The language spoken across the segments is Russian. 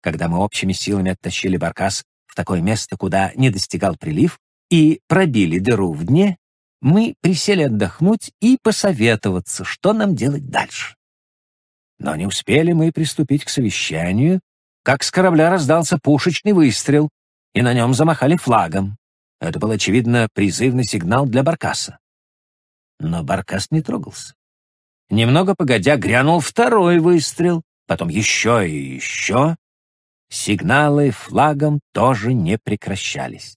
когда мы общими силами оттащили баркас в такое место, куда не достигал прилив, и пробили дыру в дне, мы присели отдохнуть и посоветоваться, что нам делать дальше. Но не успели мы приступить к совещанию, как с корабля раздался пушечный выстрел, и на нем замахали флагом. Это был, очевидно, призывный сигнал для Баркаса. Но Баркас не трогался. Немного погодя грянул второй выстрел, потом еще и еще. Сигналы флагом тоже не прекращались.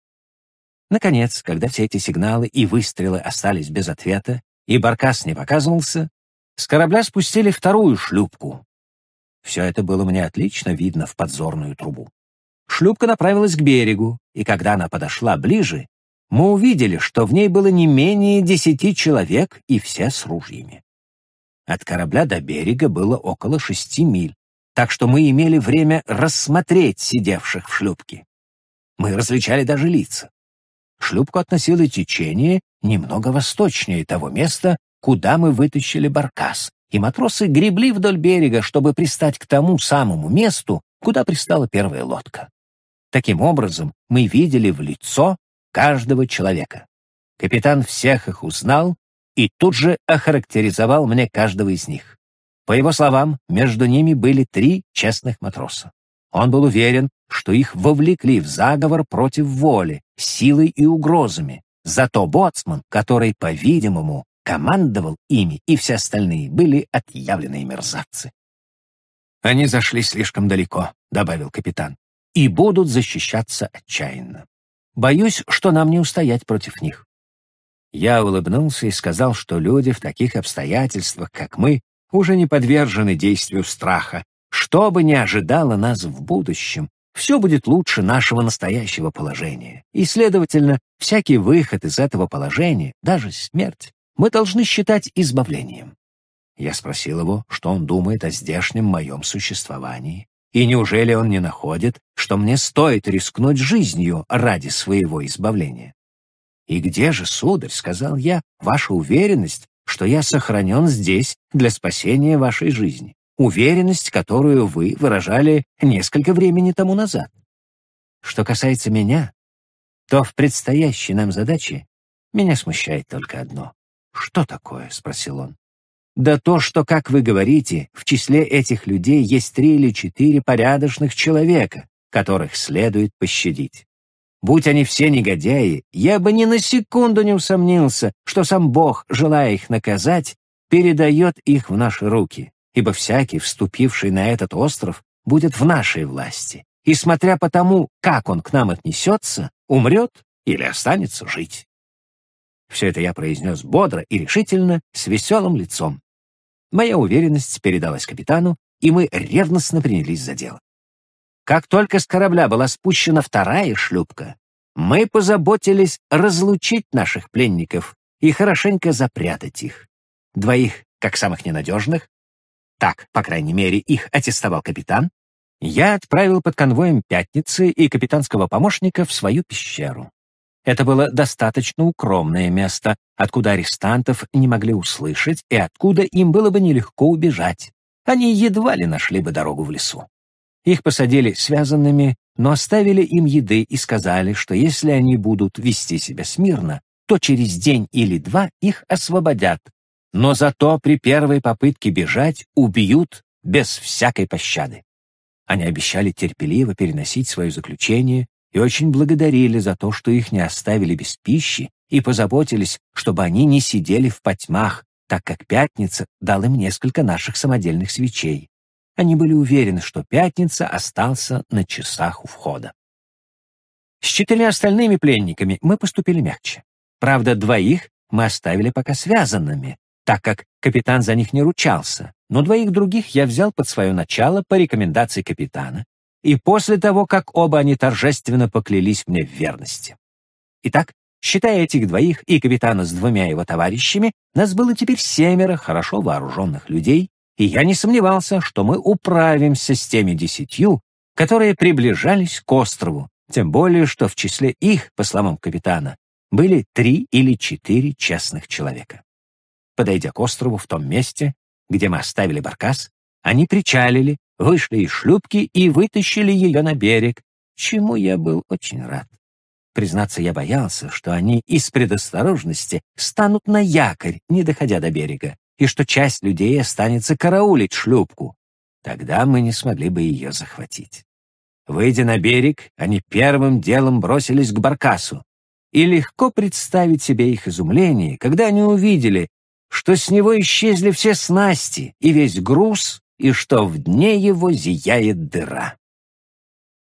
Наконец, когда все эти сигналы и выстрелы остались без ответа, и Баркас не показывался, с корабля спустили вторую шлюпку. Все это было мне отлично видно в подзорную трубу. Шлюпка направилась к берегу, и когда она подошла ближе, мы увидели, что в ней было не менее десяти человек, и все с ружьями. От корабля до берега было около шести миль, так что мы имели время рассмотреть сидевших в шлюпке. Мы различали даже лица. Шлюпку относило течение немного восточнее того места, куда мы вытащили баркас, и матросы гребли вдоль берега, чтобы пристать к тому самому месту, куда пристала первая лодка. Таким образом, мы видели в лицо каждого человека. Капитан всех их узнал и тут же охарактеризовал мне каждого из них. По его словам, между ними были три честных матроса. Он был уверен, что их вовлекли в заговор против воли, силой и угрозами. Зато боцман, который, по-видимому, командовал ими, и все остальные были отъявленные мерзавцы. «Они зашли слишком далеко», — добавил капитан, «и будут защищаться отчаянно. Боюсь, что нам не устоять против них». Я улыбнулся и сказал, что люди в таких обстоятельствах, как мы, уже не подвержены действию страха, что бы ни ожидало нас в будущем, все будет лучше нашего настоящего положения. И, следовательно, всякий выход из этого положения, даже смерть, мы должны считать избавлением. Я спросил его, что он думает о здешнем моем существовании, и неужели он не находит, что мне стоит рискнуть жизнью ради своего избавления? «И где же, сударь, — сказал я, — ваша уверенность, что я сохранен здесь для спасения вашей жизни? уверенность, которую вы выражали несколько времени тому назад. Что касается меня, то в предстоящей нам задаче меня смущает только одно. «Что такое?» — спросил он. «Да то, что, как вы говорите, в числе этих людей есть три или четыре порядочных человека, которых следует пощадить. Будь они все негодяи, я бы ни на секунду не усомнился, что сам Бог, желая их наказать, передает их в наши руки ибо всякий, вступивший на этот остров, будет в нашей власти, и, смотря по тому, как он к нам отнесется, умрет или останется жить. Все это я произнес бодро и решительно, с веселым лицом. Моя уверенность передалась капитану, и мы ревностно принялись за дело. Как только с корабля была спущена вторая шлюпка, мы позаботились разлучить наших пленников и хорошенько запрятать их. Двоих, как самых ненадежных, так, по крайней мере, их аттестовал капитан, я отправил под конвоем пятницы и капитанского помощника в свою пещеру. Это было достаточно укромное место, откуда арестантов не могли услышать и откуда им было бы нелегко убежать. Они едва ли нашли бы дорогу в лесу. Их посадили связанными, но оставили им еды и сказали, что если они будут вести себя смирно, то через день или два их освободят, но зато при первой попытке бежать убьют без всякой пощады. Они обещали терпеливо переносить свое заключение и очень благодарили за то, что их не оставили без пищи и позаботились, чтобы они не сидели в потьмах, так как Пятница дал им несколько наших самодельных свечей. Они были уверены, что Пятница остался на часах у входа. С четырьмя остальными пленниками мы поступили мягче. Правда, двоих мы оставили пока связанными, так как капитан за них не ручался, но двоих других я взял под свое начало по рекомендации капитана, и после того, как оба они торжественно поклялись мне в верности. Итак, считая этих двоих и капитана с двумя его товарищами, нас было теперь семеро хорошо вооруженных людей, и я не сомневался, что мы управимся с теми десятью, которые приближались к острову, тем более, что в числе их, по словам капитана, были три или четыре честных человека. Подойдя к острову в том месте, где мы оставили баркас, они причалили вышли из шлюпки и вытащили ее на берег, чему я был очень рад. Признаться, я боялся, что они из предосторожности станут на якорь, не доходя до берега, и что часть людей останется караулить шлюпку. Тогда мы не смогли бы ее захватить. Выйдя на берег, они первым делом бросились к баркасу. И легко представить себе их изумление, когда они увидели, что с него исчезли все снасти и весь груз, и что в дне его зияет дыра.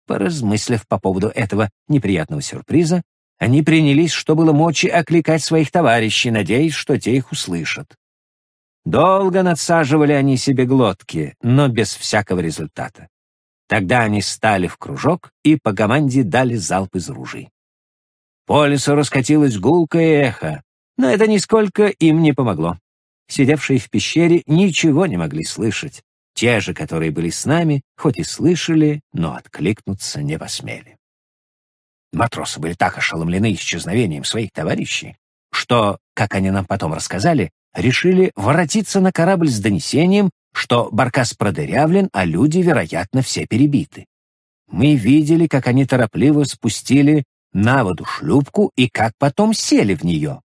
Поразмыслив по поводу этого неприятного сюрприза, они принялись, что было мочи, окликать своих товарищей, надеясь, что те их услышат. Долго надсаживали они себе глотки, но без всякого результата. Тогда они стали в кружок и по команде дали залп из ружей. По лесу раскатилось гулкое эхо, но это нисколько им не помогло. Сидевшие в пещере ничего не могли слышать. Те же, которые были с нами, хоть и слышали, но откликнуться не посмели. Матросы были так ошеломлены исчезновением своих товарищей, что, как они нам потом рассказали, решили воротиться на корабль с донесением, что баркас продырявлен, а люди, вероятно, все перебиты. Мы видели, как они торопливо спустили на воду шлюпку и как потом сели в нее.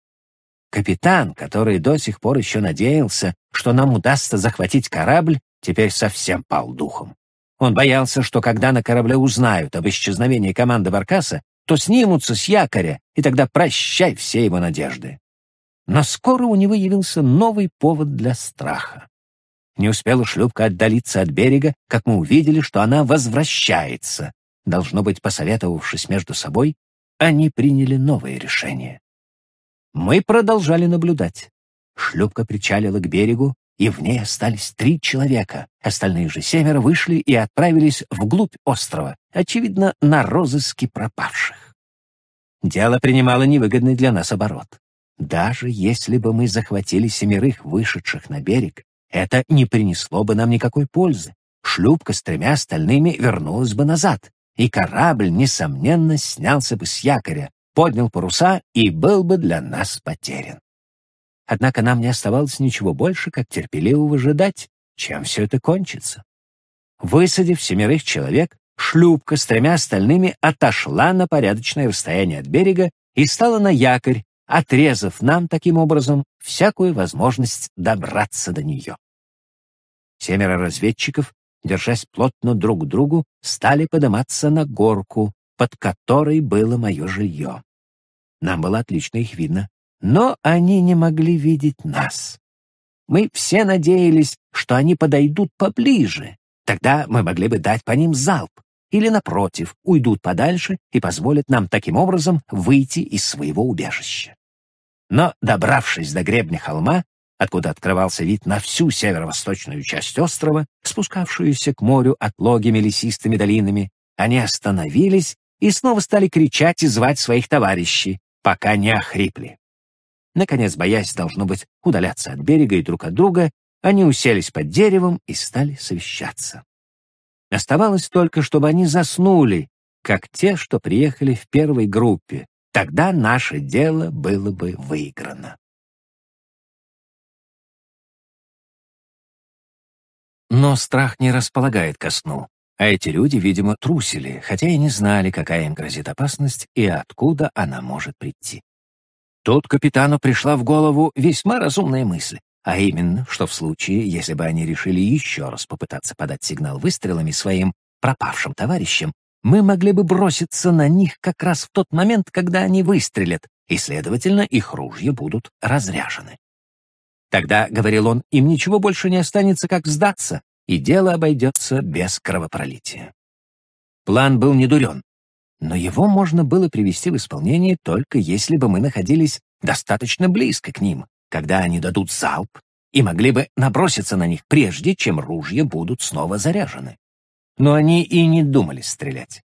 Капитан, который до сих пор еще надеялся, что нам удастся захватить корабль, теперь совсем пал духом. Он боялся, что когда на корабле узнают об исчезновении команды Баркаса, то снимутся с якоря, и тогда прощай все его надежды. Но скоро у него явился новый повод для страха. Не успела шлюпка отдалиться от берега, как мы увидели, что она возвращается. Должно быть, посоветовавшись между собой, они приняли новое решение. Мы продолжали наблюдать. Шлюпка причалила к берегу, и в ней остались три человека. Остальные же семеро вышли и отправились вглубь острова, очевидно, на розыски пропавших. Дело принимало невыгодный для нас оборот. Даже если бы мы захватили семерых вышедших на берег, это не принесло бы нам никакой пользы. Шлюпка с тремя остальными вернулась бы назад, и корабль, несомненно, снялся бы с якоря, поднял паруса и был бы для нас потерян. Однако нам не оставалось ничего больше, как терпеливо выжидать, чем все это кончится. Высадив семерых человек, шлюпка с тремя остальными отошла на порядочное расстояние от берега и стала на якорь, отрезав нам таким образом всякую возможность добраться до нее. Семеро разведчиков, держась плотно друг к другу, стали подниматься на горку, под которой было мое жилье. Нам было отлично их видно, но они не могли видеть нас. Мы все надеялись, что они подойдут поближе, тогда мы могли бы дать по ним залп, или, напротив, уйдут подальше и позволят нам таким образом выйти из своего убежища. Но, добравшись до гребня холма, откуда открывался вид на всю северо-восточную часть острова, спускавшуюся к морю отлогими лесистыми долинами, они остановились и снова стали кричать и звать своих товарищей, пока не охрипли. Наконец, боясь, должно быть, удаляться от берега и друг от друга, они уселись под деревом и стали совещаться. Оставалось только, чтобы они заснули, как те, что приехали в первой группе, Тогда наше дело было бы выиграно. Но страх не располагает ко сну, а эти люди, видимо, трусили, хотя и не знали, какая им грозит опасность и откуда она может прийти. Тут капитану пришла в голову весьма разумная мысль, а именно, что в случае, если бы они решили еще раз попытаться подать сигнал выстрелами своим пропавшим товарищам, мы могли бы броситься на них как раз в тот момент, когда они выстрелят, и, следовательно, их ружья будут разряжены. Тогда, — говорил он, — им ничего больше не останется, как сдаться, и дело обойдется без кровопролития. План был недурен, но его можно было привести в исполнение только если бы мы находились достаточно близко к ним, когда они дадут залп, и могли бы наброситься на них прежде, чем ружья будут снова заряжены но они и не думали стрелять.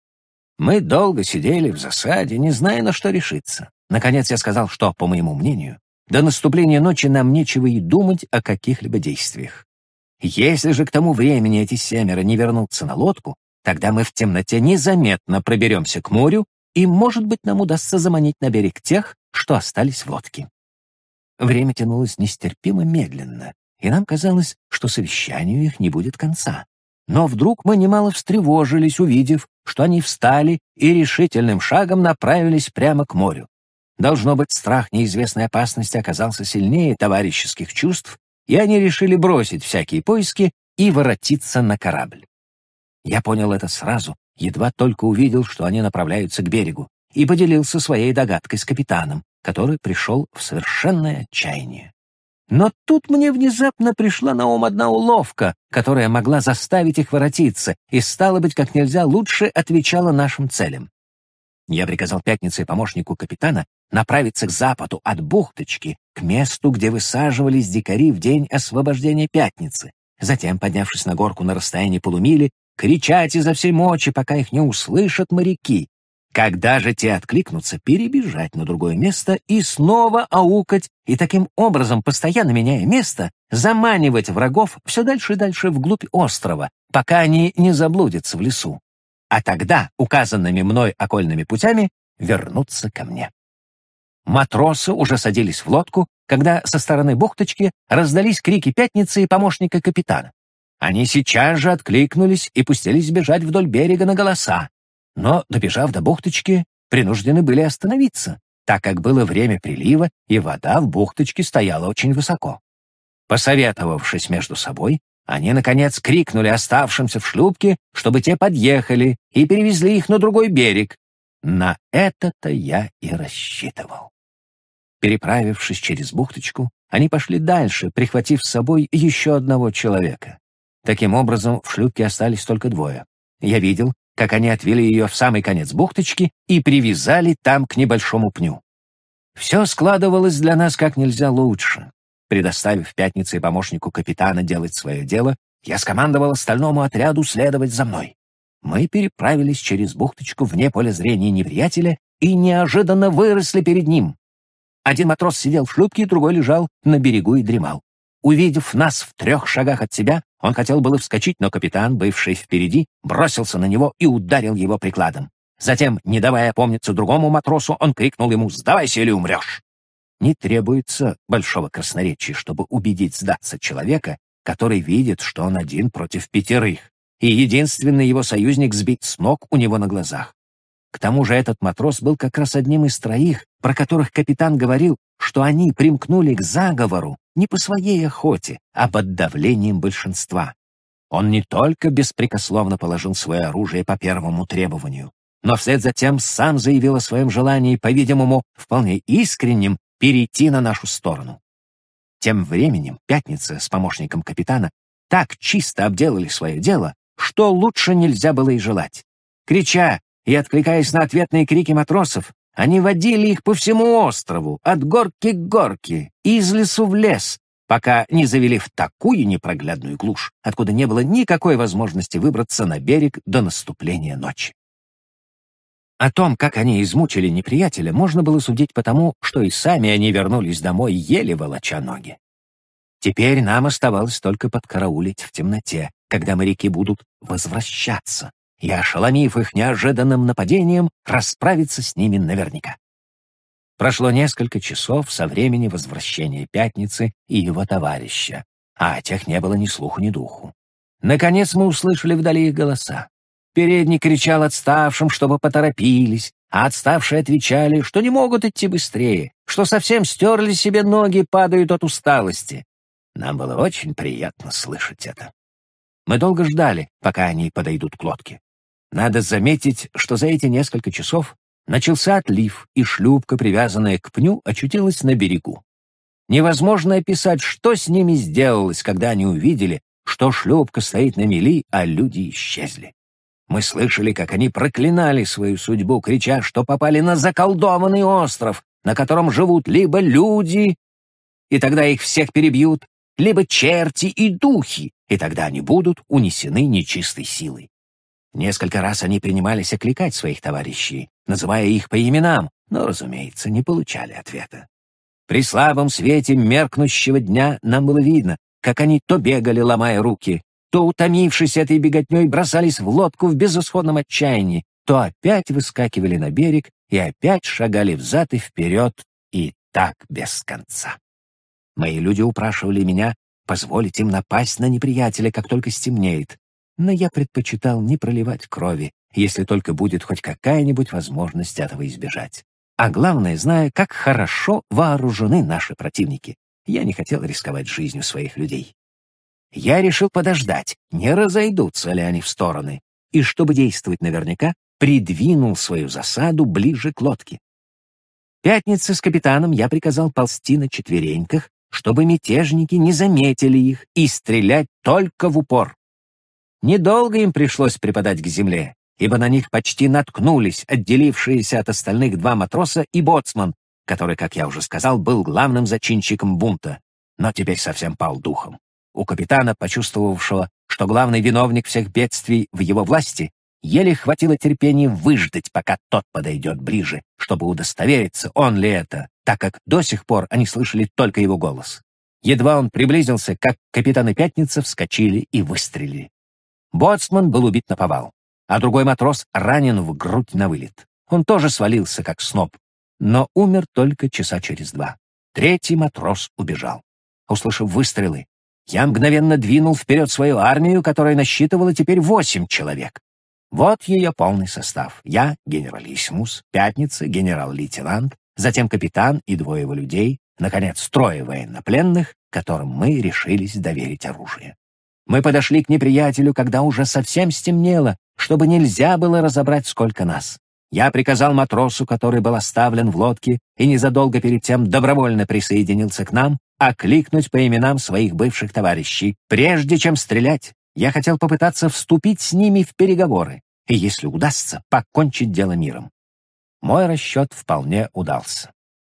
Мы долго сидели в засаде, не зная, на что решиться. Наконец я сказал, что, по моему мнению, до наступления ночи нам нечего и думать о каких-либо действиях. Если же к тому времени эти семеро не вернутся на лодку, тогда мы в темноте незаметно проберемся к морю, и, может быть, нам удастся заманить на берег тех, что остались в лодке. Время тянулось нестерпимо медленно, и нам казалось, что совещанию их не будет конца. Но вдруг мы немало встревожились, увидев, что они встали и решительным шагом направились прямо к морю. Должно быть, страх неизвестной опасности оказался сильнее товарищеских чувств, и они решили бросить всякие поиски и воротиться на корабль. Я понял это сразу, едва только увидел, что они направляются к берегу, и поделился своей догадкой с капитаном, который пришел в совершенное отчаяние. Но тут мне внезапно пришла на ум одна уловка, которая могла заставить их воротиться и, стало быть, как нельзя лучше отвечала нашим целям. Я приказал пятнице помощнику капитана направиться к западу от бухточки, к месту, где высаживались дикари в день освобождения пятницы. Затем, поднявшись на горку на расстоянии полумили, кричать изо всей мочи, пока их не услышат моряки. Когда же те откликнутся, перебежать на другое место и снова аукать, и таким образом, постоянно меняя место, заманивать врагов все дальше и дальше вглубь острова, пока они не заблудятся в лесу. А тогда, указанными мной окольными путями, вернуться ко мне. Матросы уже садились в лодку, когда со стороны бухточки раздались крики пятницы и помощника капитана. Они сейчас же откликнулись и пустились бежать вдоль берега на голоса, но, добежав до бухточки, принуждены были остановиться, так как было время прилива, и вода в бухточке стояла очень высоко. Посоветовавшись между собой, они, наконец, крикнули оставшимся в шлюпке, чтобы те подъехали и перевезли их на другой берег. На это-то я и рассчитывал. Переправившись через бухточку, они пошли дальше, прихватив с собой еще одного человека. Таким образом, в шлюпке остались только двое. Я видел, как они отвели ее в самый конец бухточки и привязали там к небольшому пню. Все складывалось для нас как нельзя лучше. Предоставив пятнице помощнику капитана делать свое дело, я скомандовал остальному отряду следовать за мной. Мы переправились через бухточку вне поля зрения неприятеля и неожиданно выросли перед ним. Один матрос сидел в шлюпке, другой лежал на берегу и дремал. Увидев нас в трех шагах от себя, он хотел было вскочить, но капитан, бывший впереди, бросился на него и ударил его прикладом. Затем, не давая опомниться другому матросу, он крикнул ему «Сдавайся или умрешь!». Не требуется большого красноречия, чтобы убедить сдаться человека, который видит, что он один против пятерых, и единственный его союзник сбит с ног у него на глазах. К тому же этот матрос был как раз одним из троих, про которых капитан говорил, что они примкнули к заговору не по своей охоте, а под давлением большинства. Он не только беспрекословно положил свое оружие по первому требованию, но вслед за тем сам заявил о своем желании, по-видимому, вполне искренним, перейти на нашу сторону. Тем временем Пятница с помощником капитана так чисто обделали свое дело, что лучше нельзя было и желать. Крича и откликаясь на ответные крики матросов, они водили их по всему острову, от горки к горке, из лесу в лес, пока не завели в такую непроглядную глушь, откуда не было никакой возможности выбраться на берег до наступления ночи. О том, как они измучили неприятеля, можно было судить потому, что и сами они вернулись домой, еле волоча ноги. Теперь нам оставалось только подкараулить в темноте, когда моряки будут возвращаться, и, ошеломив их неожиданным нападением, расправиться с ними наверняка. Прошло несколько часов со времени возвращения Пятницы и его товарища, а о тех не было ни слуху, ни духу. Наконец мы услышали вдали их голоса. Передний кричал отставшим, чтобы поторопились, а отставшие отвечали, что не могут идти быстрее, что совсем стерли себе ноги падают от усталости. Нам было очень приятно слышать это. Мы долго ждали, пока они подойдут к лодке. Надо заметить, что за эти несколько часов начался отлив, и шлюпка, привязанная к пню, очутилась на берегу. Невозможно описать, что с ними сделалось, когда они увидели, что шлюпка стоит на мели, а люди исчезли. Мы слышали, как они проклинали свою судьбу, крича, что попали на заколдованный остров, на котором живут либо люди, и тогда их всех перебьют, либо черти и духи, и тогда они будут унесены нечистой силой. Несколько раз они принимались окликать своих товарищей, называя их по именам, но, разумеется, не получали ответа. При слабом свете меркнущего дня нам было видно, как они то бегали, ломая руки, то, утомившись этой беготней, бросались в лодку в безысходном отчаянии, то опять выскакивали на берег и опять шагали взад и вперед, и так без конца. Мои люди упрашивали меня позволить им напасть на неприятеля, как только стемнеет, но я предпочитал не проливать крови, если только будет хоть какая-нибудь возможность этого избежать. А главное, зная, как хорошо вооружены наши противники, я не хотел рисковать жизнью своих людей. Я решил подождать, не разойдутся ли они в стороны, и, чтобы действовать наверняка, придвинул свою засаду ближе к лодке. Пятница с капитаном я приказал ползти на четвереньках, чтобы мятежники не заметили их и стрелять только в упор. Недолго им пришлось припадать к земле, ибо на них почти наткнулись отделившиеся от остальных два матроса и боцман, который, как я уже сказал, был главным зачинщиком бунта, но теперь совсем пал духом. У капитана, почувствовавшего, что главный виновник всех бедствий в его власти, еле хватило терпения выждать, пока тот подойдет ближе, чтобы удостовериться, он ли это, так как до сих пор они слышали только его голос. Едва он приблизился, как капитаны Пятницы вскочили и выстрелили. Боцман был убит на повал, а другой матрос ранен в грудь на вылет. Он тоже свалился, как сноп, но умер только часа через два. Третий матрос убежал. Услышав выстрелы, я мгновенно двинул вперед свою армию, которая насчитывала теперь восемь человек. Вот ее полный состав. Я, генералиссимус, Пятница, генерал-лейтенант, затем капитан и двое его людей, наконец, трое военнопленных, которым мы решились доверить оружие. Мы подошли к неприятелю, когда уже совсем стемнело, чтобы нельзя было разобрать, сколько нас. Я приказал матросу, который был оставлен в лодке и незадолго перед тем добровольно присоединился к нам, окликнуть по именам своих бывших товарищей. Прежде чем стрелять, я хотел попытаться вступить с ними в переговоры и, если удастся, покончить дело миром. Мой расчет вполне удался.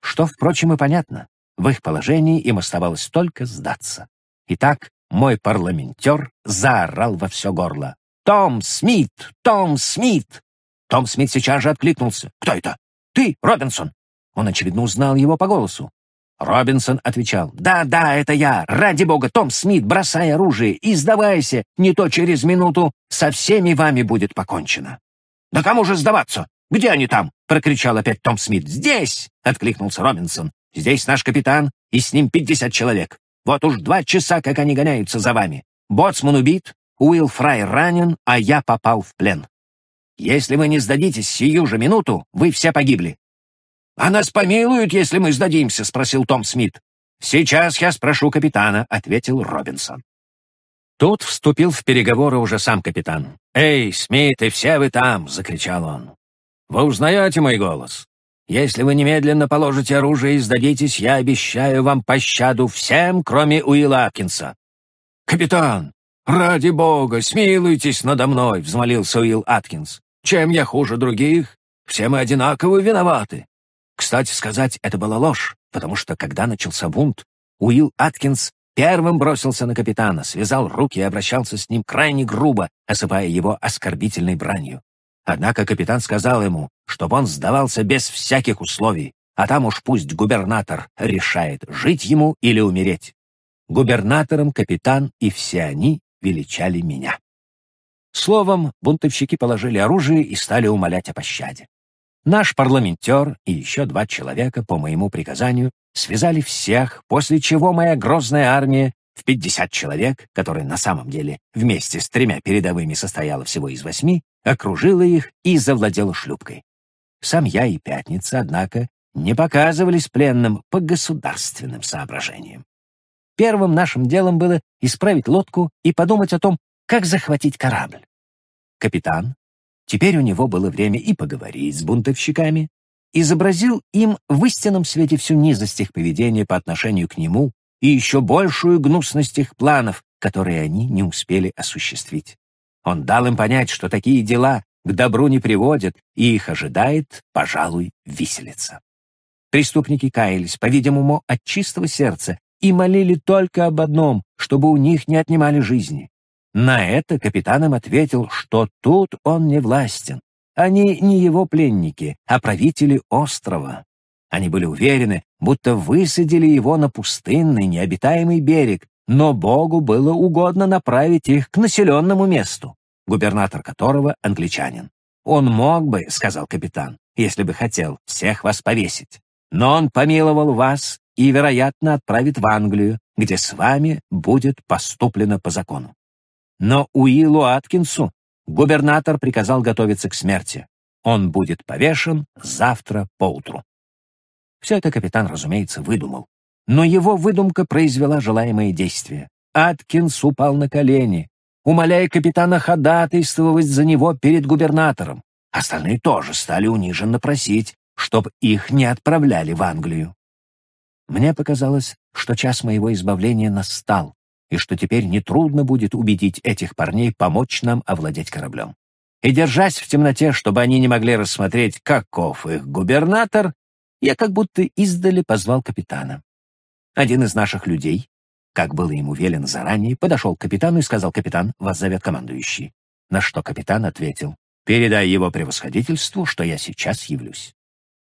Что, впрочем, и понятно. В их положении им оставалось только сдаться. Итак, мой парламентер заорал во все горло. «Том Смит! Том Смит!» Том Смит сейчас же откликнулся. «Кто это?» «Ты, Робинсон!» Он, очевидно, узнал его по голосу. Робинсон отвечал. «Да, да, это я. Ради бога, Том Смит, бросай оружие и сдавайся. Не то через минуту со всеми вами будет покончено». «Да кому же сдаваться? Где они там?» — прокричал опять Том Смит. «Здесь!» — откликнулся Робинсон. «Здесь наш капитан, и с ним пятьдесят человек. Вот уж два часа, как они гоняются за вами. Боцман убит, Уилл Фрай ранен, а я попал в плен. Если вы не сдадитесь сию же минуту, вы все погибли». «А нас помилуют, если мы сдадимся?» — спросил Том Смит. «Сейчас я спрошу капитана», — ответил Робинсон. Тут вступил в переговоры уже сам капитан. «Эй, Смит, и все вы там!» — закричал он. «Вы узнаете мой голос? Если вы немедленно положите оружие и сдадитесь, я обещаю вам пощаду всем, кроме Уилла Аткинса». «Капитан, ради бога, смилуйтесь надо мной!» — взмолился Уилл Аткинс. «Чем я хуже других? Все мы одинаково виноваты». Кстати сказать, это была ложь, потому что, когда начался бунт, Уилл Аткинс первым бросился на капитана, связал руки и обращался с ним крайне грубо, осыпая его оскорбительной бранью. Однако капитан сказал ему, чтобы он сдавался без всяких условий, а там уж пусть губернатор решает, жить ему или умереть. Губернатором капитан и все они величали меня. Словом, бунтовщики положили оружие и стали умолять о пощаде. Наш парламентер и еще два человека, по моему приказанию, связали всех, после чего моя грозная армия в 50 человек, которая на самом деле вместе с тремя передовыми состояла всего из восьми, окружила их и завладела шлюпкой. Сам я и Пятница, однако, не показывались пленным по государственным соображениям. Первым нашим делом было исправить лодку и подумать о том, как захватить корабль. Капитан, теперь у него было время и поговорить с бунтовщиками, изобразил им в истинном свете всю низость их поведения по отношению к нему и еще большую гнусность их планов, которые они не успели осуществить. Он дал им понять, что такие дела к добру не приводят, и их ожидает, пожалуй, виселица. Преступники каялись, по-видимому, от чистого сердца и молили только об одном, чтобы у них не отнимали жизни. На это капитан им ответил, что тут он не властен. Они не его пленники, а правители острова. Они были уверены, будто высадили его на пустынный, необитаемый берег, но Богу было угодно направить их к населенному месту, губернатор которого — англичанин. «Он мог бы, — сказал капитан, — если бы хотел, всех вас повесить. Но он помиловал вас и, вероятно, отправит в Англию, где с вами будет поступлено по закону. Но Уиллу Аткинсу губернатор приказал готовиться к смерти. Он будет повешен завтра поутру. Все это капитан, разумеется, выдумал. Но его выдумка произвела желаемое действие. Аткинс упал на колени, умоляя капитана ходатайствовать за него перед губернатором. Остальные тоже стали униженно просить, чтоб их не отправляли в Англию. Мне показалось, что час моего избавления настал, и что теперь нетрудно будет убедить этих парней помочь нам овладеть кораблем. И, держась в темноте, чтобы они не могли рассмотреть, каков их губернатор, я как будто издали позвал капитана. Один из наших людей, как было ему велено заранее, подошел к капитану и сказал, «Капитан, вас зовет командующий». На что капитан ответил, «Передай его превосходительству, что я сейчас явлюсь».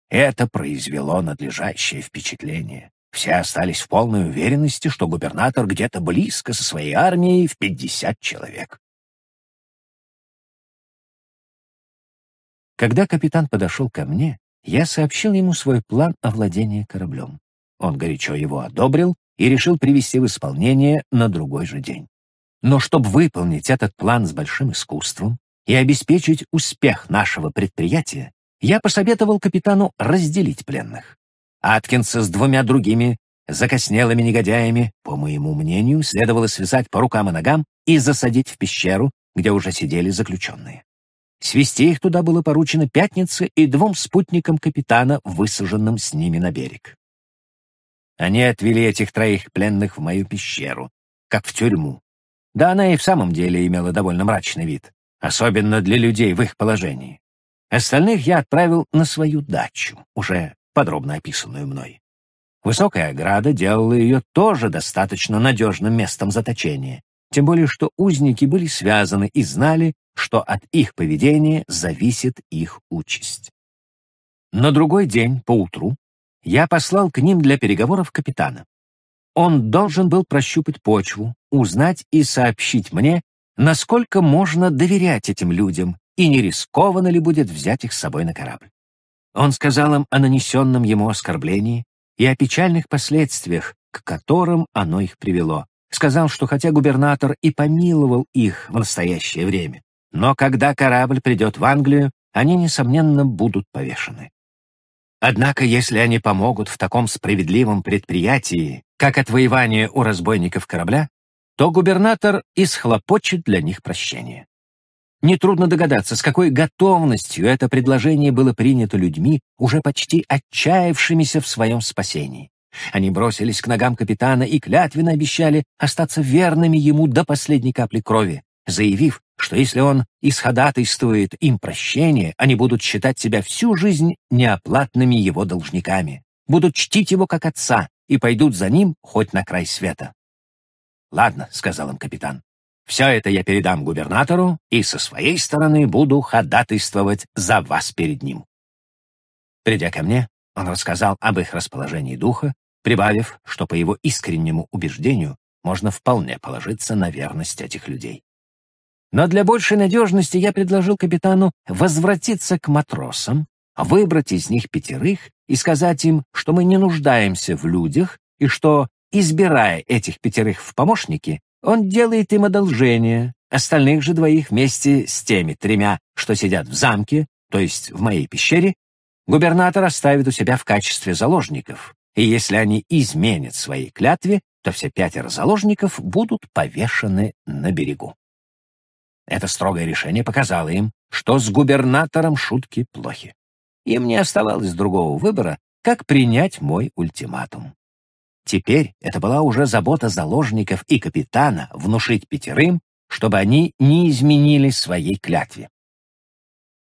Это произвело надлежащее впечатление. Все остались в полной уверенности, что губернатор где-то близко со своей армией в 50 человек. Когда капитан подошел ко мне, я сообщил ему свой план овладения кораблем. Он горячо его одобрил и решил привести в исполнение на другой же день. Но чтобы выполнить этот план с большим искусством и обеспечить успех нашего предприятия, я посоветовал капитану разделить пленных. Аткинса с двумя другими закоснелыми негодяями, по моему мнению, следовало связать по рукам и ногам и засадить в пещеру, где уже сидели заключенные. Свести их туда было поручено пятнице и двум спутникам капитана, высаженным с ними на берег. Они отвели этих троих пленных в мою пещеру, как в тюрьму. Да она и в самом деле имела довольно мрачный вид, особенно для людей в их положении. Остальных я отправил на свою дачу, уже подробно описанную мной. Высокая ограда делала ее тоже достаточно надежным местом заточения, тем более что узники были связаны и знали, что от их поведения зависит их участь. На другой день, поутру, я послал к ним для переговоров капитана. Он должен был прощупать почву, узнать и сообщить мне, насколько можно доверять этим людям и не рискованно ли будет взять их с собой на корабль. Он сказал им о нанесенном ему оскорблении и о печальных последствиях, к которым оно их привело. Сказал, что хотя губернатор и помиловал их в настоящее время, но когда корабль придет в Англию, они, несомненно, будут повешены. Однако, если они помогут в таком справедливом предприятии, как отвоевание у разбойников корабля, то губернатор исхлопочет для них прощение. Нетрудно догадаться, с какой готовностью это предложение было принято людьми, уже почти отчаявшимися в своем спасении. Они бросились к ногам капитана и клятвенно обещали остаться верными ему до последней капли крови, заявив, что если он исходатайствует им прощение, они будут считать себя всю жизнь неоплатными его должниками, будут чтить его как отца и пойдут за ним хоть на край света. «Ладно», — сказал им капитан, все это я передам губернатору и со своей стороны буду ходатайствовать за вас перед ним. Придя ко мне, он рассказал об их расположении духа, прибавив, что по его искреннему убеждению можно вполне положиться на верность этих людей. Но для большей надежности я предложил капитану возвратиться к матросам, выбрать из них пятерых и сказать им, что мы не нуждаемся в людях и что, избирая этих пятерых в помощники, он делает им одолжение, остальных же двоих вместе с теми тремя, что сидят в замке, то есть в моей пещере, губернатор оставит у себя в качестве заложников, и если они изменят своей клятве, то все пятеро заложников будут повешены на берегу. Это строгое решение показало им, что с губернатором шутки плохи. Им не оставалось другого выбора, как принять мой ультиматум. Теперь это была уже забота заложников и капитана внушить пятерым, чтобы они не изменили своей клятве.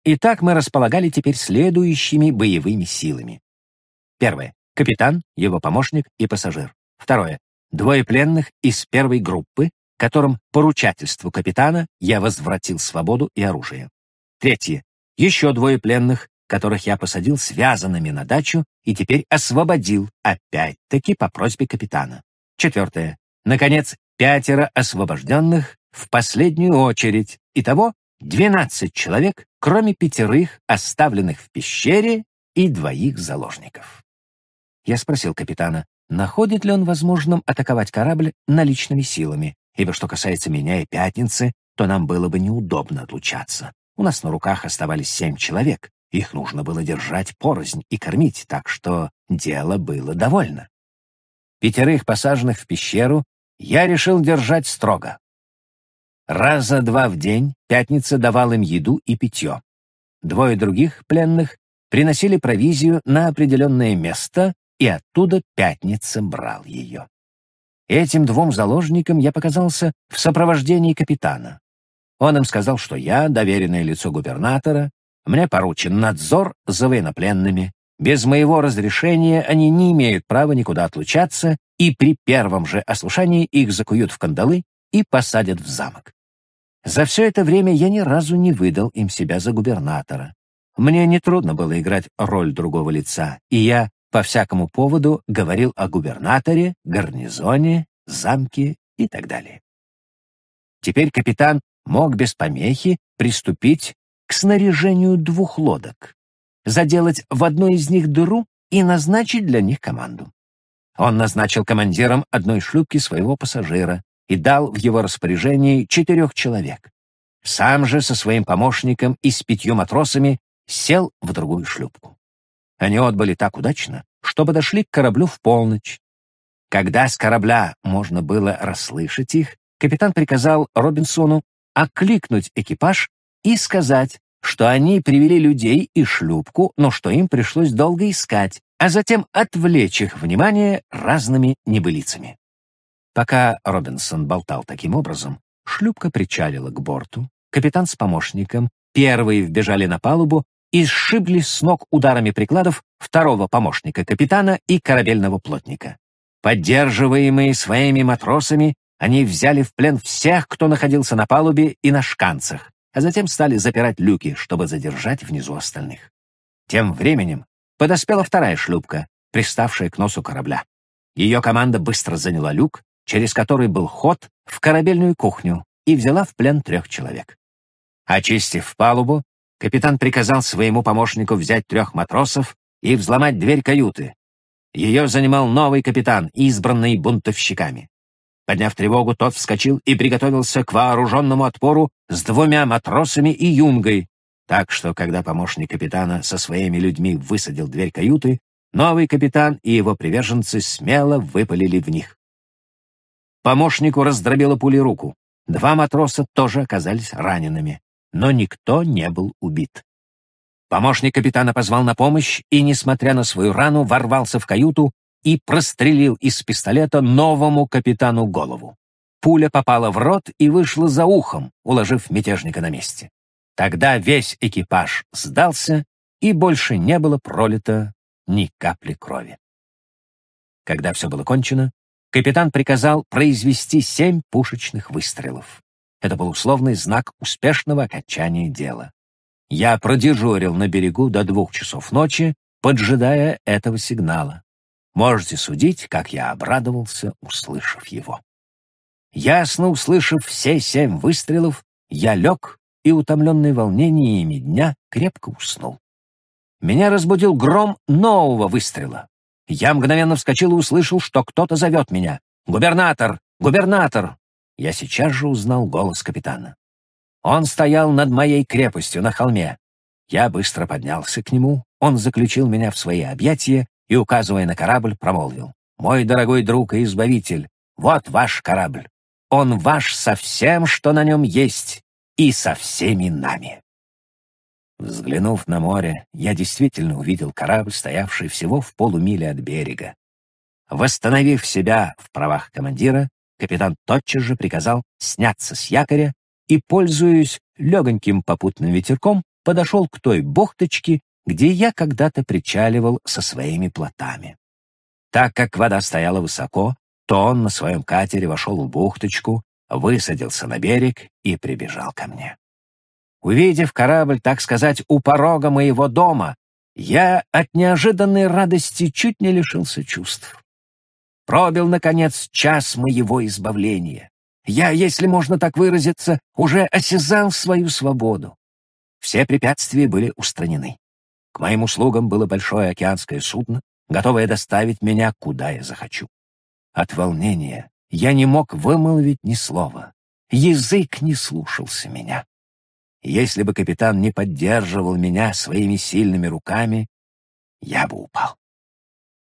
Итак, мы располагали теперь следующими боевыми силами. Первое. Капитан, его помощник и пассажир. Второе. Двое пленных из первой группы, которым по ручательству капитана я возвратил свободу и оружие. Третье. Еще двое пленных, которых я посадил связанными на дачу и теперь освободил, опять-таки по просьбе капитана. Четвертое. Наконец, пятеро освобожденных в последнюю очередь. Итого 12 человек, кроме пятерых, оставленных в пещере и двоих заложников. Я спросил капитана, находит ли он возможным атаковать корабль наличными силами, ибо что касается меня и Пятницы, то нам было бы неудобно отлучаться. У нас на руках оставались семь человек. Их нужно было держать порознь и кормить, так что дело было довольно. Пятерых посаженных в пещеру я решил держать строго. Раза два в день пятница давал им еду и питье. Двое других пленных приносили провизию на определенное место, и оттуда пятница брал ее. Этим двум заложникам я показался в сопровождении капитана. Он им сказал, что я доверенное лицо губернатора, мне поручен надзор за военнопленными. Без моего разрешения они не имеют права никуда отлучаться, и при первом же ослушании их закуют в кандалы и посадят в замок. За все это время я ни разу не выдал им себя за губернатора. Мне нетрудно было играть роль другого лица, и я по всякому поводу говорил о губернаторе, гарнизоне, замке и так далее. Теперь капитан мог без помехи приступить к снаряжению двух лодок, заделать в одной из них дыру и назначить для них команду. Он назначил командиром одной шлюпки своего пассажира и дал в его распоряжении четырех человек. Сам же со своим помощником и с пятью матросами сел в другую шлюпку. Они отбыли так удачно, что подошли к кораблю в полночь. Когда с корабля можно было расслышать их, капитан приказал Робинсону окликнуть экипаж и сказать, что они привели людей и шлюпку, но что им пришлось долго искать, а затем отвлечь их внимание разными небылицами. Пока Робинсон болтал таким образом, шлюпка причалила к борту, капитан с помощником первые вбежали на палубу и сшибли с ног ударами прикладов второго помощника капитана и корабельного плотника. Поддерживаемые своими матросами, они взяли в плен всех, кто находился на палубе и на шканцах, а затем стали запирать люки, чтобы задержать внизу остальных. Тем временем подоспела вторая шлюпка, приставшая к носу корабля. Ее команда быстро заняла люк, через который был ход в корабельную кухню, и взяла в плен трех человек. Очистив палубу, капитан приказал своему помощнику взять трех матросов и взломать дверь каюты. Ее занимал новый капитан, избранный бунтовщиками. Подняв тревогу, тот вскочил и приготовился к вооруженному отпору с двумя матросами и юнгой, так что, когда помощник капитана со своими людьми высадил дверь каюты, новый капитан и его приверженцы смело выпалили в них. Помощнику раздробила пули руку. Два матроса тоже оказались ранеными но никто не был убит. Помощник капитана позвал на помощь и, несмотря на свою рану, ворвался в каюту и прострелил из пистолета новому капитану голову. Пуля попала в рот и вышла за ухом, уложив мятежника на месте. Тогда весь экипаж сдался, и больше не было пролито ни капли крови. Когда все было кончено, капитан приказал произвести семь пушечных выстрелов. Это был условный знак успешного окончания дела. Я продежурил на берегу до двух часов ночи, поджидая этого сигнала. Можете судить, как я обрадовался, услышав его. Ясно услышав все семь выстрелов, я лег и, утомленный волнениями дня, крепко уснул. Меня разбудил гром нового выстрела. Я мгновенно вскочил и услышал, что кто-то зовет меня. «Губернатор! Губернатор!» Я сейчас же узнал голос капитана. Он стоял над моей крепостью на холме. Я быстро поднялся к нему, он заключил меня в свои объятия и, указывая на корабль, промолвил. «Мой дорогой друг и избавитель, вот ваш корабль. Он ваш со всем, что на нем есть, и со всеми нами». Взглянув на море, я действительно увидел корабль, стоявший всего в полумиле от берега. Восстановив себя в правах командира, капитан тотчас же приказал сняться с якоря и, пользуясь легоньким попутным ветерком, подошел к той бухточке, где я когда-то причаливал со своими плотами. Так как вода стояла высоко, то он на своем катере вошел в бухточку, высадился на берег и прибежал ко мне. Увидев корабль, так сказать, у порога моего дома, я от неожиданной радости чуть не лишился чувств. Пробил, наконец, час моего избавления. Я, если можно так выразиться, уже осязал свою свободу. Все препятствия были устранены. К моим услугам было большое океанское судно, готовое доставить меня, куда я захочу. От волнения я не мог вымолвить ни слова. язык не слушался меня. Если бы капитан не поддерживал меня своими сильными руками, я бы упал.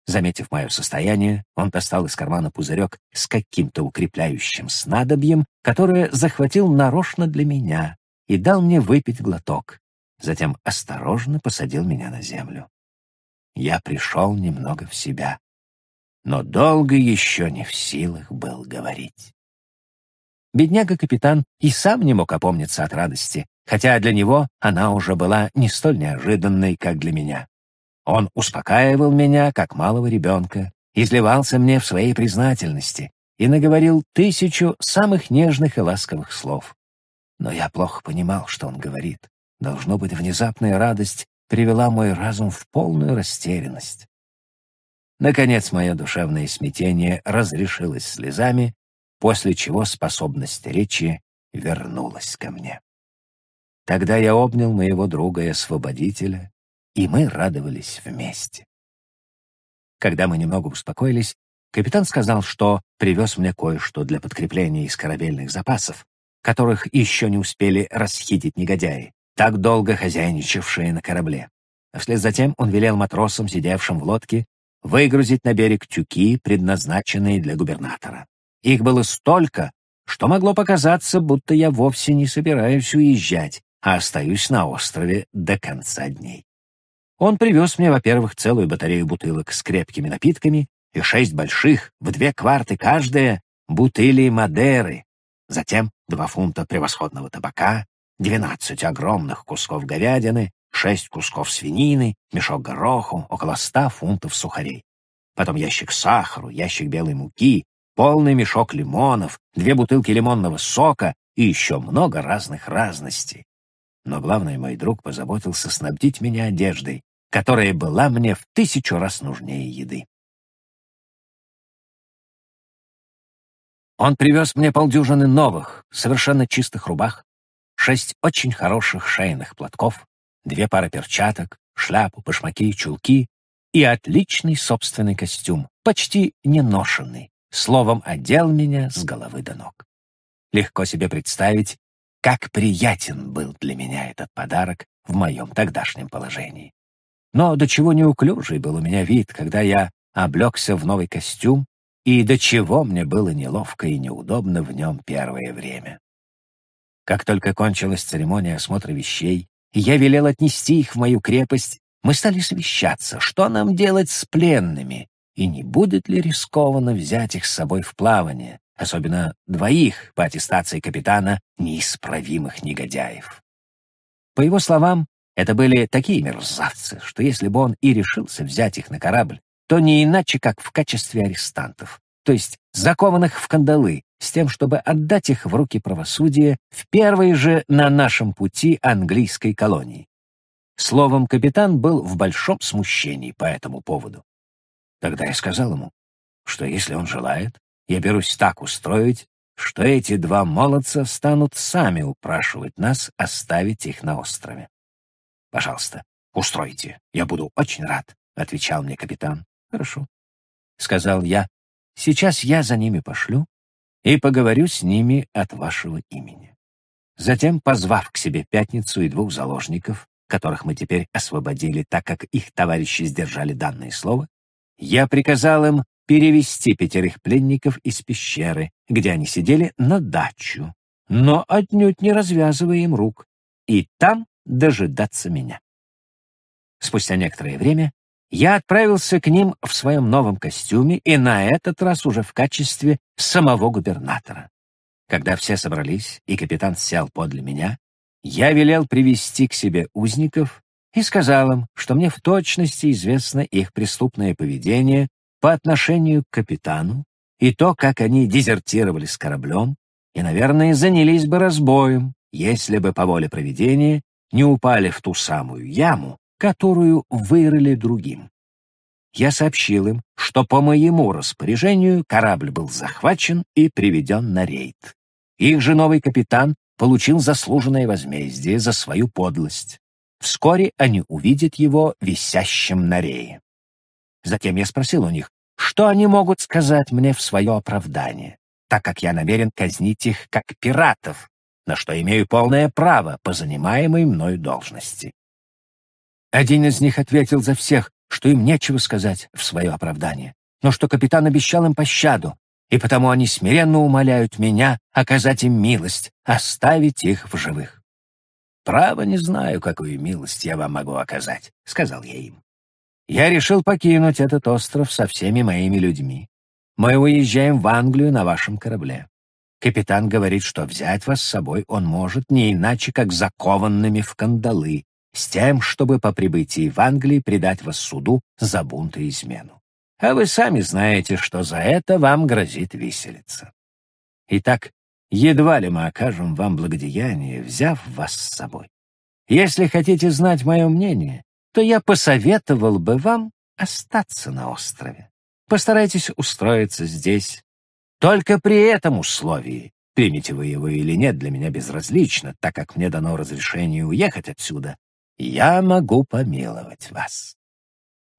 Заметив мое состояние, он достал из кармана пузырек с каким-то укрепляющим снадобьем, которое захватил нарочно для меня, и дал мне выпить глоток. Затем осторожно посадил меня на землю. Я пришел немного в себя, но долго еще не в силах был говорить. Бедняга-капитан и сам не мог опомниться от радости, хотя для него она уже была не столь неожиданной, как для меня. Он успокаивал меня, как малого ребенка, изливался мне в своей признательности и наговорил тысячу самых нежных и ласковых слов. Но я плохо понимал, что он говорит. Должно быть, внезапная радость привела мой разум в полную растерянность. Наконец, мое душевное смятение разрешилось слезами, после чего способность речи вернулась ко мне. Тогда я обнял моего друга и освободителя, и мы радовались вместе. Когда мы немного успокоились, капитан сказал, что привез мне кое-что для подкрепления из корабельных запасов, которых еще не успели расхитить негодяи, так долго хозяйничавшие на корабле. А вслед за тем он велел матросам, сидевшим в лодке, выгрузить на берег тюки, предназначенные для губернатора. Их было столько, что могло показаться, будто я вовсе не собираюсь уезжать, а остаюсь на острове до конца дней. Он привез мне, во-первых, целую батарею бутылок с крепкими напитками и шесть больших, в две кварты каждая, бутыли Мадеры, затем два фунта превосходного табака, двенадцать огромных кусков говядины, шесть кусков свинины, мешок гороху, около ста фунтов сухарей. Потом ящик сахару, ящик белой муки, полный мешок лимонов, две бутылки лимонного сока и еще много разных разностей. Но главное, мой друг позаботился снабдить меня одеждой, которая была мне в тысячу раз нужнее еды. Он привез мне полдюжины новых, совершенно чистых рубах, шесть очень хороших шейных платков, две пары перчаток, шляпу, башмаки, чулки и отличный собственный костюм, почти неношенный, словом, одел меня с головы до ног. Легко себе представить, как приятен был для меня этот подарок в моем тогдашнем положении. Но до чего неуклюжий был у меня вид, когда я облегся в новый костюм, и до чего мне было неловко и неудобно в нем первое время. Как только кончилась церемония осмотра вещей, и я велел отнести их в мою крепость, мы стали совещаться, что нам делать с пленными, и не будет ли рискованно взять их с собой в плавание, особенно двоих по аттестации капитана неисправимых негодяев. По его словам, это были такие мерзавцы, что если бы он и решился взять их на корабль, то не иначе, как в качестве арестантов, то есть закованных в кандалы, с тем, чтобы отдать их в руки правосудия в первой же на нашем пути английской колонии. Словом, капитан был в большом смущении по этому поводу. Тогда я сказал ему, что если он желает, я берусь так устроить, что эти два молодца станут сами упрашивать нас оставить их на острове. «Пожалуйста, устройте, я буду очень рад», — отвечал мне капитан. «Хорошо», — сказал я. «Сейчас я за ними пошлю и поговорю с ними от вашего имени». Затем, позвав к себе пятницу и двух заложников, которых мы теперь освободили, так как их товарищи сдержали данное слово, я приказал им перевести пятерых пленников из пещеры, где они сидели, на дачу, но отнюдь не развязывая им рук, и там дожидаться меня. Спустя некоторое время я отправился к ним в своем новом костюме и на этот раз уже в качестве самого губернатора. Когда все собрались и капитан сел подле меня, я велел привести к себе узников и сказал им, что мне в точности известно их преступное поведение по отношению к капитану и то, как они дезертировали с кораблем и, наверное, занялись бы разбоем, если бы по воле проведения не упали в ту самую яму, которую вырыли другим. Я сообщил им, что по моему распоряжению корабль был захвачен и приведен на рейд. Их же новый капитан получил заслуженное возмездие за свою подлость. Вскоре они увидят его висящим на рее. Затем я спросил у них, что они могут сказать мне в свое оправдание. так как я намерен казнить их как пиратов, на что имею полное право по занимаемой мною должности. Один из них ответил за всех, что им нечего сказать в свое оправдание, но что капитан обещал им пощаду, и потому они смиренно умоляют меня оказать им милость, оставить их в живых. «Право не знаю, какую милость я вам могу оказать», — сказал я им. «Я решил покинуть этот остров со всеми моими людьми. Мы уезжаем в Англию на вашем корабле. Капитан говорит, что взять вас с собой он может не иначе, как закованными в кандалы, с тем, чтобы по прибытии в Англии предать вас суду за бунт и измену. А вы сами знаете, что за это вам грозит виселица. Итак, едва ли мы окажем вам благодеяние, взяв вас с собой. Если хотите знать мое мнение, то я посоветовал бы вам остаться на острове. Постарайтесь устроиться здесь. Только при этом условии, примете вы его или нет, для меня безразлично, так как мне дано разрешение уехать отсюда, я могу помиловать вас.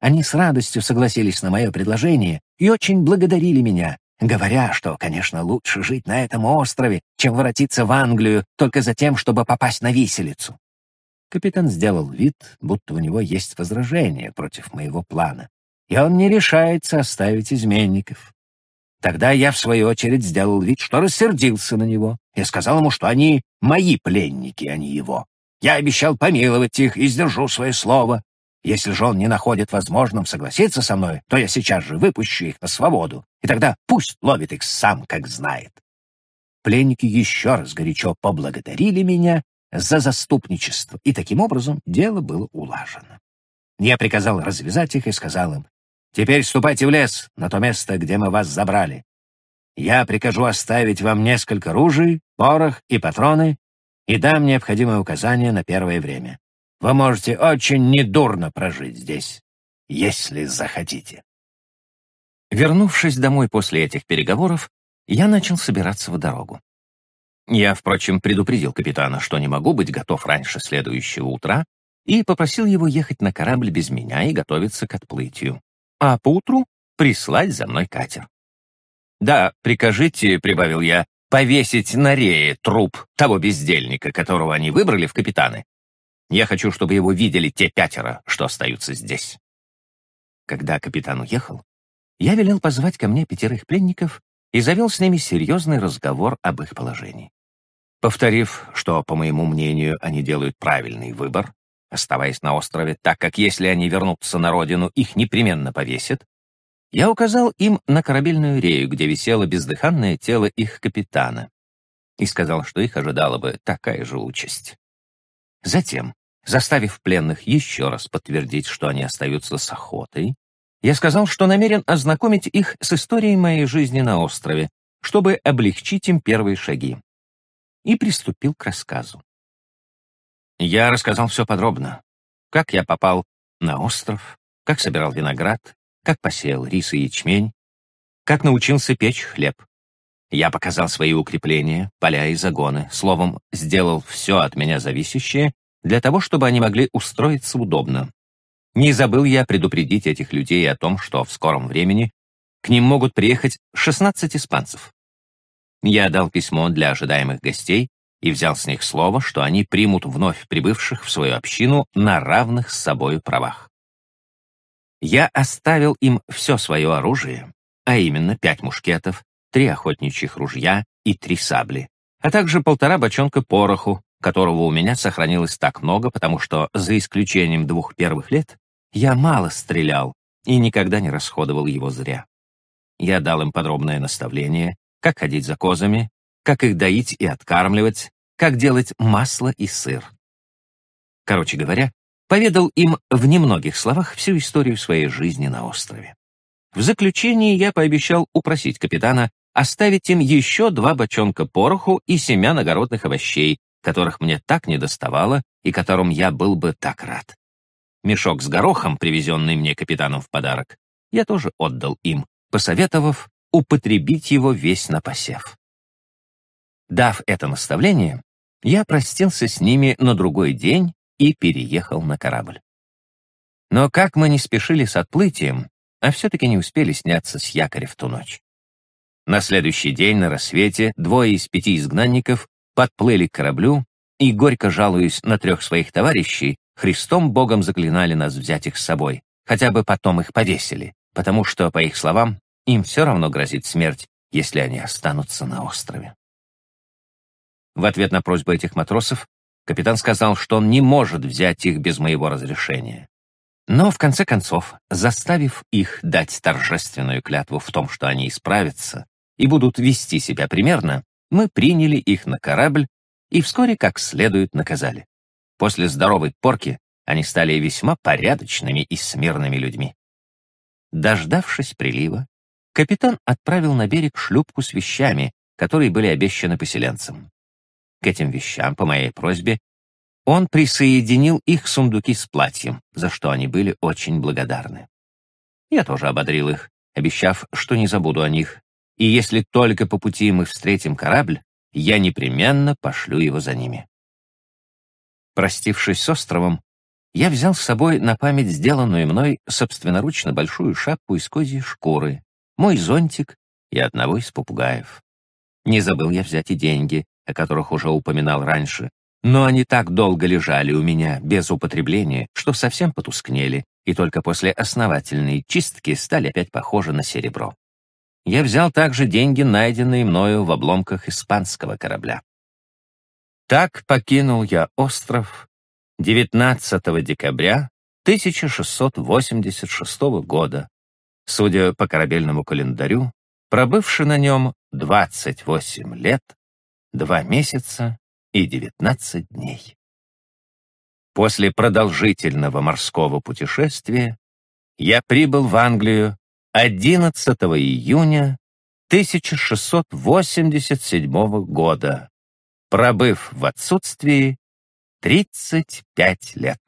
Они с радостью согласились на мое предложение и очень благодарили меня, говоря, что, конечно, лучше жить на этом острове, чем воротиться в Англию только за тем, чтобы попасть на виселицу. Капитан сделал вид, будто у него есть возражение против моего плана, и он не решается оставить изменников. Тогда я, в свою очередь, сделал вид, что рассердился на него. Я сказал ему, что они мои пленники, а не его. Я обещал помиловать их и сдержу свое слово. Если же он не находит возможным согласиться со мной, то я сейчас же выпущу их на свободу, и тогда пусть ловит их сам, как знает. Пленники еще раз горячо поблагодарили меня за заступничество, и таким образом дело было улажено. Я приказал развязать их и сказал им, «Теперь ступайте в лес, на то место, где мы вас забрали. Я прикажу оставить вам несколько ружей, порох и патроны, и дам необходимые указания на первое время. Вы можете очень недурно прожить здесь, если захотите. Вернувшись домой после этих переговоров, я начал собираться в дорогу. Я, впрочем, предупредил капитана, что не могу быть готов раньше следующего утра, и попросил его ехать на корабль без меня и готовиться к отплытию, а поутру прислать за мной катер. «Да, прикажите», — прибавил я, — «повесить на рее труп того бездельника, которого они выбрали в капитаны, я хочу, чтобы его видели те пятеро, что остаются здесь. Когда капитан уехал, я велел позвать ко мне пятерых пленников и завел с ними серьезный разговор об их положении. Повторив, что, по моему мнению, они делают правильный выбор, оставаясь на острове, так как если они вернутся на родину, их непременно повесят, я указал им на корабельную рею, где висело бездыханное тело их капитана, и сказал, что их ожидала бы такая же участь. Затем, заставив пленных еще раз подтвердить, что они остаются с охотой, я сказал, что намерен ознакомить их с историей моей жизни на острове, чтобы облегчить им первые шаги. И приступил к рассказу. Я рассказал все подробно. Как я попал на остров, как собирал виноград, как посеял рис и ячмень, как научился печь хлеб. Я показал свои укрепления, поля и загоны, словом, сделал все от меня зависящее для того, чтобы они могли устроиться удобно. Не забыл я предупредить этих людей о том, что в скором времени к ним могут приехать 16 испанцев. Я дал письмо для ожидаемых гостей и взял с них слово, что они примут вновь прибывших в свою общину на равных с собой правах. Я оставил им все свое оружие, а именно пять мушкетов, три охотничьих ружья и три сабли, а также полтора бочонка пороху, которого у меня сохранилось так много, потому что, за исключением двух первых лет, я мало стрелял и никогда не расходовал его зря. Я дал им подробное наставление, как ходить за козами, как их доить и откармливать, как делать масло и сыр. Короче говоря, поведал им в немногих словах всю историю своей жизни на острове. В заключение я пообещал упросить капитана оставить им еще два бочонка пороху и семян огородных овощей, которых мне так недоставало и которым я был бы так рад. Мешок с горохом, привезенный мне капитаном в подарок, я тоже отдал им, посоветовав употребить его весь на посев. Дав это наставление, я простился с ними на другой день и переехал на корабль. Но как мы не спешили с отплытием, а все-таки не успели сняться с якоря в ту ночь. На следующий день на рассвете двое из пяти изгнанников подплыли к кораблю и, горько жалуясь на трех своих товарищей, Христом Богом заклинали нас взять их с собой, хотя бы потом их повесили, потому что, по их словам, им все равно грозит смерть, если они останутся на острове. В ответ на просьбу этих матросов капитан сказал, что он не может взять их без моего разрешения. Но, в конце концов, заставив их дать торжественную клятву в том, что они исправятся и будут вести себя примерно, мы приняли их на корабль и вскоре как следует наказали. После здоровой порки они стали весьма порядочными и смирными людьми. Дождавшись прилива, капитан отправил на берег шлюпку с вещами, которые были обещаны поселенцам. К этим вещам, по моей просьбе, он присоединил их сундуки с платьем, за что они были очень благодарны. Я тоже ободрил их, обещав, что не забуду о них, и если только по пути мы встретим корабль, я непременно пошлю его за ними. Простившись с островом, я взял с собой на память сделанную мной собственноручно большую шапку из козьей шкуры, мой зонтик и одного из попугаев. Не забыл я взять и деньги, о которых уже упоминал раньше, но они так долго лежали у меня без употребления, что совсем потускнели, и только после основательной чистки стали опять похожи на серебро. Я взял также деньги, найденные мною в обломках испанского корабля. Так покинул я остров 19 декабря 1686 года, судя по корабельному календарю, пробывший на нем 28 лет, 2 месяца и 19 дней. После продолжительного морского путешествия я прибыл в Англию 11 июня 1687 года, пробыв в отсутствии 35 лет.